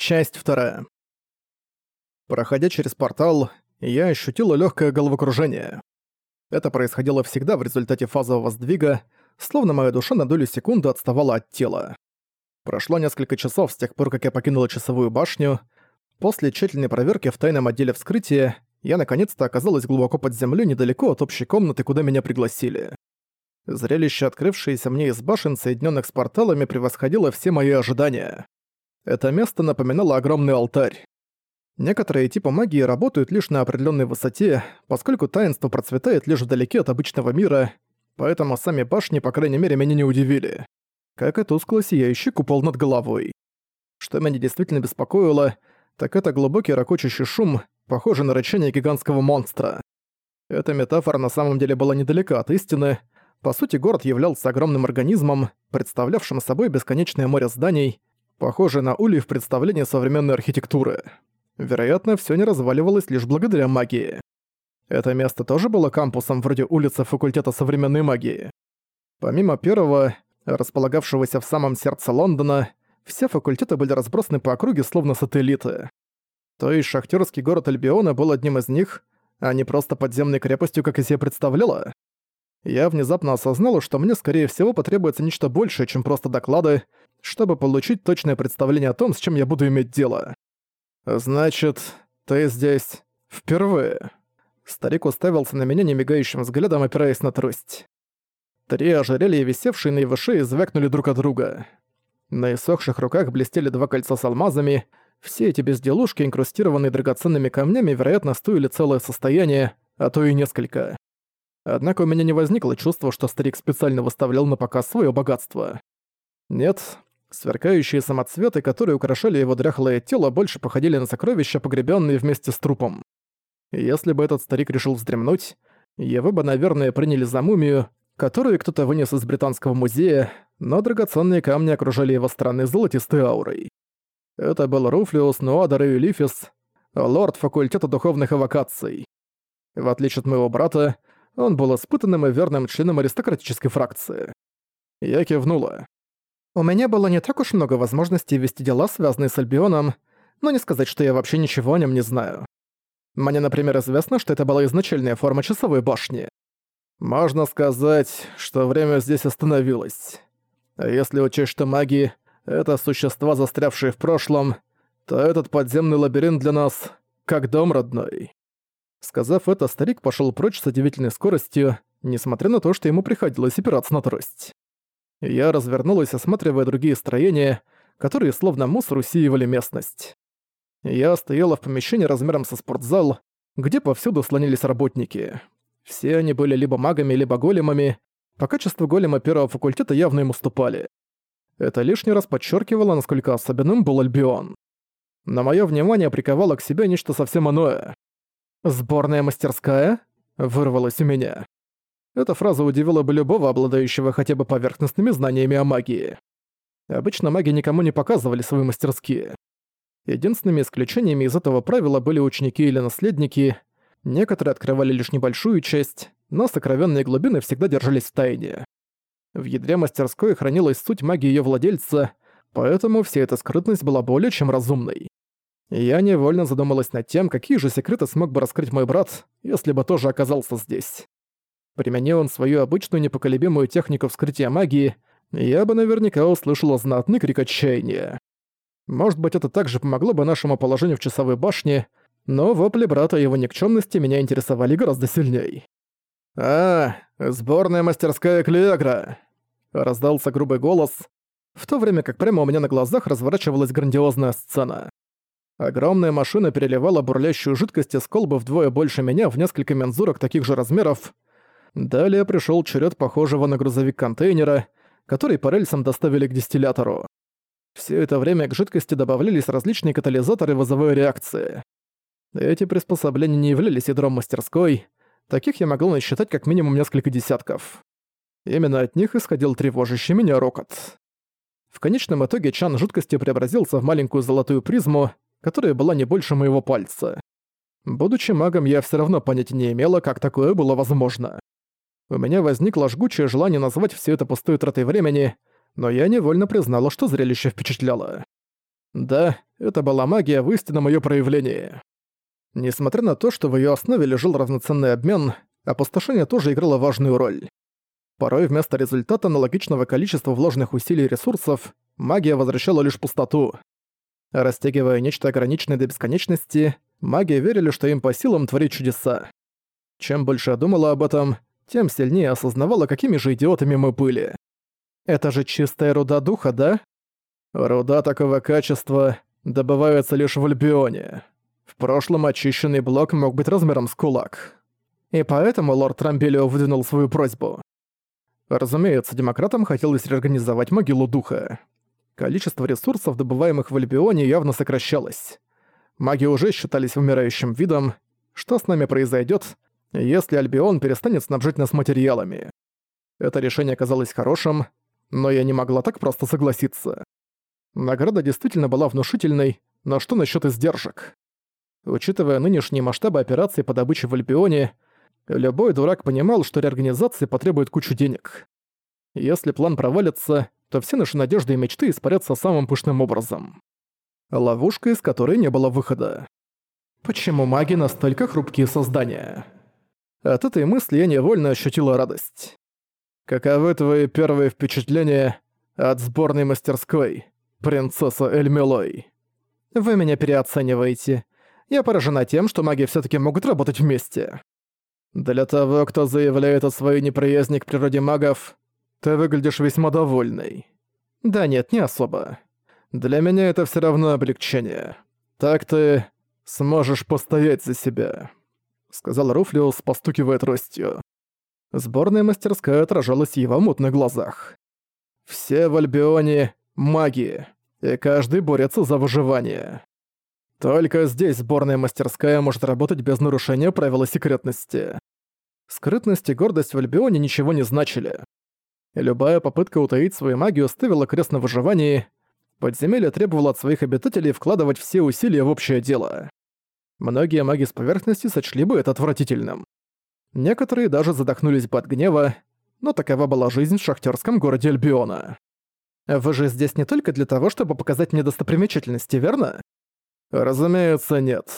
Часть вторая. Проходя через портал, я ощутила легкое головокружение. Это происходило всегда в результате фазового сдвига, словно моя душа на долю секунды отставала от тела. Прошло несколько часов с тех пор, как я покинула часовую башню. После тщательной проверки в тайном отделе вскрытия я наконец-то оказалась глубоко под землей недалеко от общей комнаты, куда меня пригласили. Зрелище, открывшееся мне из башен, соединенных с порталами, превосходило все мои ожидания. Это место напоминало огромный алтарь. Некоторые типы магии работают лишь на определенной высоте, поскольку таинство процветает лишь вдалеке от обычного мира, поэтому сами башни, по крайней мере, меня не удивили. Как и тускло сияющий купол над головой. Что меня действительно беспокоило, так это глубокий ракочущий шум, похожий на рычание гигантского монстра. Эта метафора на самом деле была недалека от истины. По сути, город являлся огромным организмом, представлявшим собой бесконечное море зданий, похожее на улей в представлении современной архитектуры. Вероятно, все не разваливалось лишь благодаря магии. Это место тоже было кампусом вроде улицы факультета современной магии. Помимо первого, располагавшегося в самом сердце Лондона, все факультеты были разбросаны по округе словно сателлиты. То есть шахтерский город Альбиона был одним из них, а не просто подземной крепостью, как и себе представляла. Я внезапно осознала, что мне, скорее всего, потребуется нечто большее, чем просто доклады, чтобы получить точное представление о том, с чем я буду иметь дело. «Значит, ты здесь впервые?» Старик уставился на меня немигающим взглядом, опираясь на трость. Три ожерелья, висевшие на его шее, звякнули друг от друга. На иссохших руках блестели два кольца с алмазами. Все эти безделушки, инкрустированные драгоценными камнями, вероятно, стоили целое состояние, а то и несколько. Однако у меня не возникло чувства, что старик специально выставлял на показ свое богатство. Нет, Сверкающие самоцветы, которые украшали его дряхлое тело, больше походили на сокровища, погребенные вместе с трупом. Если бы этот старик решил вздремнуть, его бы, наверное, приняли за мумию, которую кто-то вынес из британского музея, но драгоценные камни окружали его странной золотистой аурой. Это был Руфлиус Нуадар Юлифис, лорд факультета духовных эвокаций. В отличие от моего брата, он был испытанным и верным членом аристократической фракции. Я кивнула. У меня было не так уж много возможностей вести дела, связанные с Альбионом, но не сказать, что я вообще ничего о нем не знаю. Мне, например, известно, что это была изначальная форма часовой башни. Можно сказать, что время здесь остановилось. А если учесть, что маги — это существа, застрявшие в прошлом, то этот подземный лабиринт для нас как дом родной. Сказав это, старик пошел прочь с удивительной скоростью, несмотря на то, что ему приходилось опираться на трость. Я развернулась, осматривая другие строения, которые словно мусор усеивали местность. Я стояла в помещении размером со спортзал, где повсюду слонились работники. Все они были либо магами, либо големами. По качеству голема первого факультета явно им уступали. Это лишний раз подчеркивало, насколько особенным был Альбион. На моё внимание приковало к себе нечто совсем иное. «Сборная мастерская?» — вырвалось у меня. Эта фраза удивила бы любого обладающего хотя бы поверхностными знаниями о магии. Обычно маги никому не показывали свои мастерские. Единственными исключениями из этого правила были ученики или наследники. Некоторые открывали лишь небольшую часть, но сокровенные глубины всегда держались в тайне. В ядре мастерской хранилась суть магии ее владельца, поэтому вся эта скрытность была более чем разумной. Я невольно задумалась над тем, какие же секреты смог бы раскрыть мой брат, если бы тоже оказался здесь. Применил он свою обычную непоколебимую технику вскрытия магии, я бы наверняка услышала знатный крик отчаяния. Может быть, это также помогло бы нашему положению в часовой башне, но вопли брата и его никчемности меня интересовали гораздо сильней. «А, сборная мастерская Клегра!» — раздался грубый голос, в то время как прямо у меня на глазах разворачивалась грандиозная сцена. Огромная машина переливала бурлящую жидкость из колбы вдвое больше меня в несколько мензурок таких же размеров, Далее пришел черед похожего на грузовик контейнера, который по рельсам доставили к дистиллятору. Все это время к жидкости добавлялись различные катализаторы вазовой реакции. Эти приспособления не являлись ядром мастерской, таких я могла насчитать как минимум несколько десятков. Именно от них исходил тревожащий меня рокот. В конечном итоге чан жидкости преобразился в маленькую золотую призму, которая была не больше моего пальца. Будучи магом, я все равно понятия не имела, как такое было возможно. У меня возникло жгучее желание назвать все это пустой тратой времени, но я невольно признала, что зрелище впечатляло. Да, Это была магия в истинном её проявлении. Несмотря на то, что в её основе лежал равноценный обмен, опустошение тоже играло важную роль. Порой вместо результата аналогичного количества вложенных усилий и ресурсов магия возвращала лишь пустоту. Растягивая нечто ограниченное до бесконечности, маги верили, что им по силам творить чудеса. Чем больше я думала об этом, тем сильнее осознавала, какими же идиотами мы были. Это же чистая руда духа, да? Руда такого качества добывается лишь в Альбионе. В прошлом очищенный блок мог быть размером с кулак. И поэтому лорд Трамбелио выдвинул свою просьбу. Разумеется, демократам хотелось реорганизовать могилу духа. Количество ресурсов, добываемых в Альбионе, явно сокращалось. Маги уже считались умирающим видом. Что с нами произойдет, если Альбион перестанет снабжать нас материалами? Это решение казалось хорошим, но я не могла так просто согласиться. Награда действительно была внушительной, но что насчет издержек? Учитывая нынешние масштабы операции по добыче в Альбионе, Любой дурак понимал, что реорганизация потребует кучу денег. Если план провалится, то все наши надежды и мечты испарятся самым пышным образом. Ловушка, из которой не было выхода. Почему маги настолько хрупкие создания? От этой мысли я невольно ощутила радость. Каковы твои первые впечатления от сборной мастерской, принцесса Эльмилой? Вы меня переоцениваете. Я поражена тем, что маги все таки могут работать вместе. Для того, кто заявляет о своей неприязни к природе магов, ты выглядишь весьма довольной. Да нет, не особо. Для меня это все равно облегчение. Так ты сможешь постоять за себя», — сказал Руфлиус, постукивая тростью. Сборная мастерская отражалась в его мутных глазах. «Все в Альбионе — маги, и каждый борется за выживание. Только здесь сборная мастерская может работать без нарушения правила секретности. Скрытность и гордость в Альбионе ничего не значили. любая попытка утаить свою магию ставила крест на выживании. Подземелье требовало от своих обитателей вкладывать все усилия в общее дело. Многие маги с поверхности сочли бы это отвратительным. Некоторые даже задохнулись бы от гнева, но такова была жизнь в шахтерском городе Альбиона. Вы же здесь не только для того, чтобы показать мне достопримечательности, верно? «Разумеется, нет.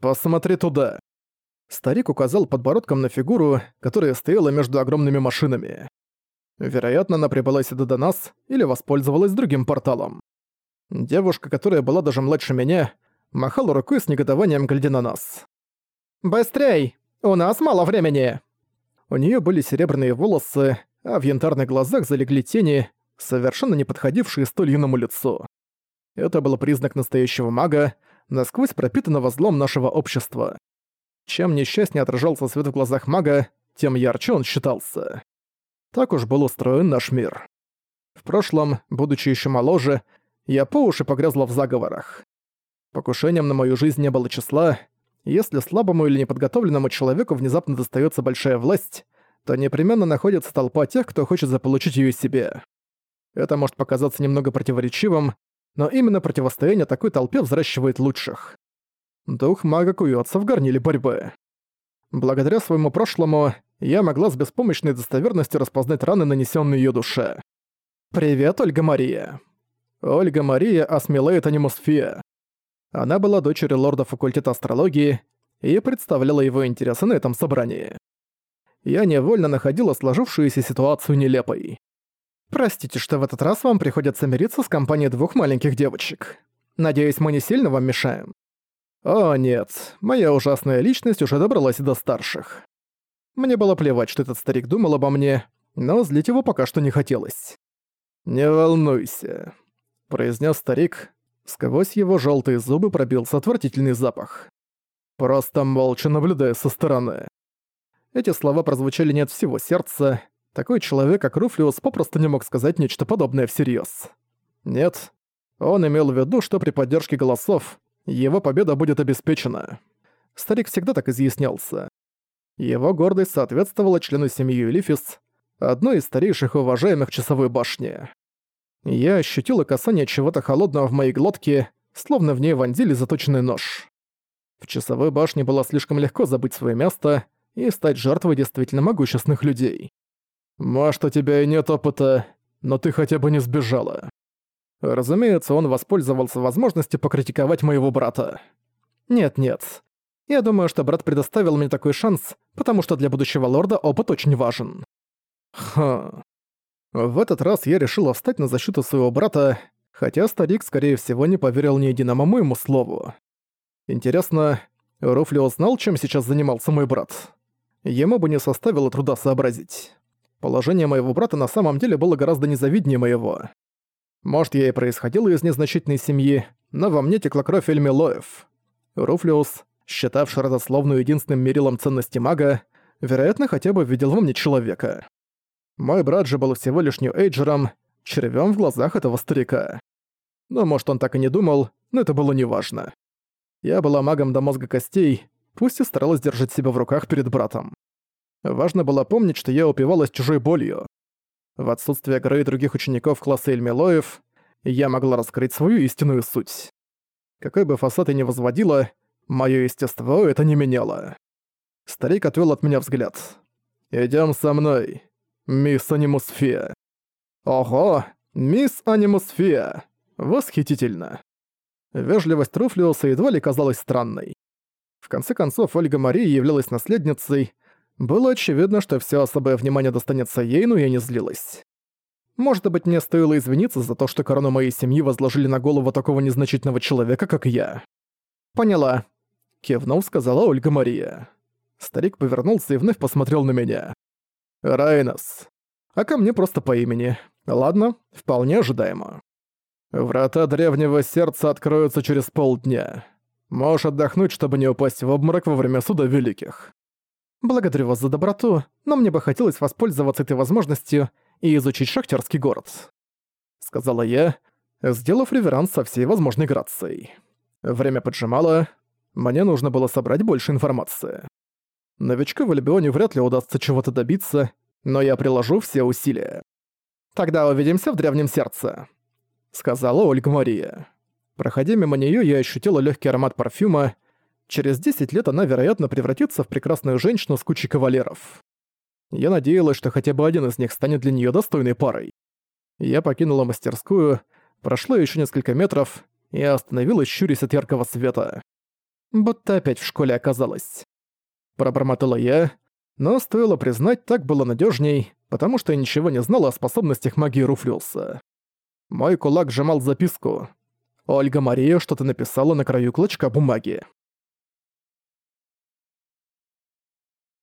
Посмотри туда». Старик указал подбородком на фигуру, которая стояла между огромными машинами. Вероятно, она прибыла сюда до нас или воспользовалась другим порталом. Девушка, которая была даже младше меня, махала рукой с негодованием, глядя на нас. «Быстрей! У нас мало времени!» У нее были серебряные волосы, а в янтарных глазах залегли тени, совершенно не подходившие столь юному лицу. Это был признак настоящего мага, насквозь пропитанного злом нашего общества. Чем несчастнее отражался свет в глазах мага, тем ярче он считался. Так уж был устроен наш мир. В прошлом, будучи еще моложе, я по уши погрязла в заговорах. Покушением на мою жизнь не было числа. Если слабому или неподготовленному человеку внезапно достается большая власть, то непременно находится толпа тех, кто хочет заполучить ее себе. Это может показаться немного противоречивым, но именно противостояние такой толпе взращивает лучших. Дух мага куется в горниле борьбы. Благодаря своему прошлому я могла с беспомощной достоверностью распознать раны, нанесенные ее душе. «Привет, Ольга Мария». Ольга Мария Асмилейт Анимусфия. Она была дочерью лорда факультета астрологии и представляла его интересы на этом собрании. Я невольно находила сложившуюся ситуацию нелепой. Простите, что в этот раз вам приходится мириться с компанией двух маленьких девочек. Надеюсь, мы не сильно вам мешаем? О нет, моя ужасная личность уже добралась до старших. Мне было плевать, что этот старик думал обо мне, но злить его пока что не хотелось. «Не волнуйся», — произнес старик. Сквозь его желтые зубы пробился отвратительный запах. «Просто молча наблюдая со стороны». Эти слова прозвучали не от всего сердца, такой человек, как Руфлиус, попросту не мог сказать нечто подобное всерьез. Нет, он имел в виду, что при поддержке голосов его победа будет обеспечена. Старик всегда так изъяснялся. Его гордость соответствовала члену семьи Юлифис, одной из старейших уважаемых часовой башни. Я ощутила касание чего-то холодного в моей глотке, словно в ней вонзили заточенный нож. В часовой башне было слишком легко забыть свое место и стать жертвой действительно могущественных людей. «Может, у тебя и нет опыта, но ты хотя бы не сбежала». Разумеется, он воспользовался возможностью покритиковать моего брата. Нет-нет. Я думаю, что брат предоставил мне такой шанс, потому что для будущего лорда опыт очень важен. Хм. В этот раз я решила встать на защиту своего брата, хотя старик, скорее всего, не поверил ни единому моему слову. Интересно, Руфлио знал, чем сейчас занимался мой брат? Ему бы не составило труда сообразить. Положение моего брата на самом деле было гораздо незавиднее моего. Может, я и происходил из незначительной семьи, но во мне текла кровь Эльмилоев. Руфлиус, считавший родословную единственным мерилом ценности мага, вероятно, хотя бы видел во мне человека. Мой брат же был всего лишь нью-эйджером, червём в глазах этого старика. Ну, может, он так и не думал, но это было неважно. Я была магом до мозга костей, пусть и старалась держать себя в руках перед братом. Важно было помнить, что я упивалась чужой болью. В отсутствие горы и других учеников класса Эльмилоев, я могла раскрыть свою истинную суть. Какой бы фасад я ни возводила, моё естество это не меняло. Старик отвел от меня взгляд. Идем со мной, мисс Анимусфия». «Ого, мисс Анимусфия! Восхитительно!» Вежливость Руфлиуса едва ли казалась странной. В конце концов, Ольга Мария являлась наследницей. Было очевидно, что все особое внимание достанется ей, но я не злилась. Может быть, мне стоило извиниться за то, что корону моей семьи возложили на голову такого незначительного человека, как я. «Поняла», — кивнув, сказала Ольга Мария. Старик повернулся и вновь посмотрел на меня. «Райнос. А ко мне просто по имени. Ладно, вполне ожидаемо. Врата древнего сердца откроются через полдня. Можешь отдохнуть, чтобы не упасть в обморок во время суда великих. Благодарю вас за доброту, но мне бы хотелось воспользоваться этой возможностью и изучить шахтерский город», — сказала я, сделав реверанс со всей возможной грацией. Время поджимало, мне нужно было собрать больше информации. Новичку в Альбионе вряд ли удастся чего-то добиться, но я приложу все усилия. «Тогда увидимся в Древнем Сердце», — сказала Ольга Мария. Проходя мимо неё, я ощутила лёгкий аромат парфюма. Через 10 лет она, вероятно, превратится в прекрасную женщину с кучей кавалеров. Я надеялась, что хотя бы один из них станет для неё достойной парой. Я покинула мастерскую, прошло ещё несколько метров и остановилась, щурясь от яркого света. Будто опять в школе оказалась. Пробормотала я, но стоило признать, так было надежней, потому что я ничего не знала о способностях магии Руфлиуса. Мой кулак сжимал записку. Ольга Мария что-то написала на краю клочка бумаги.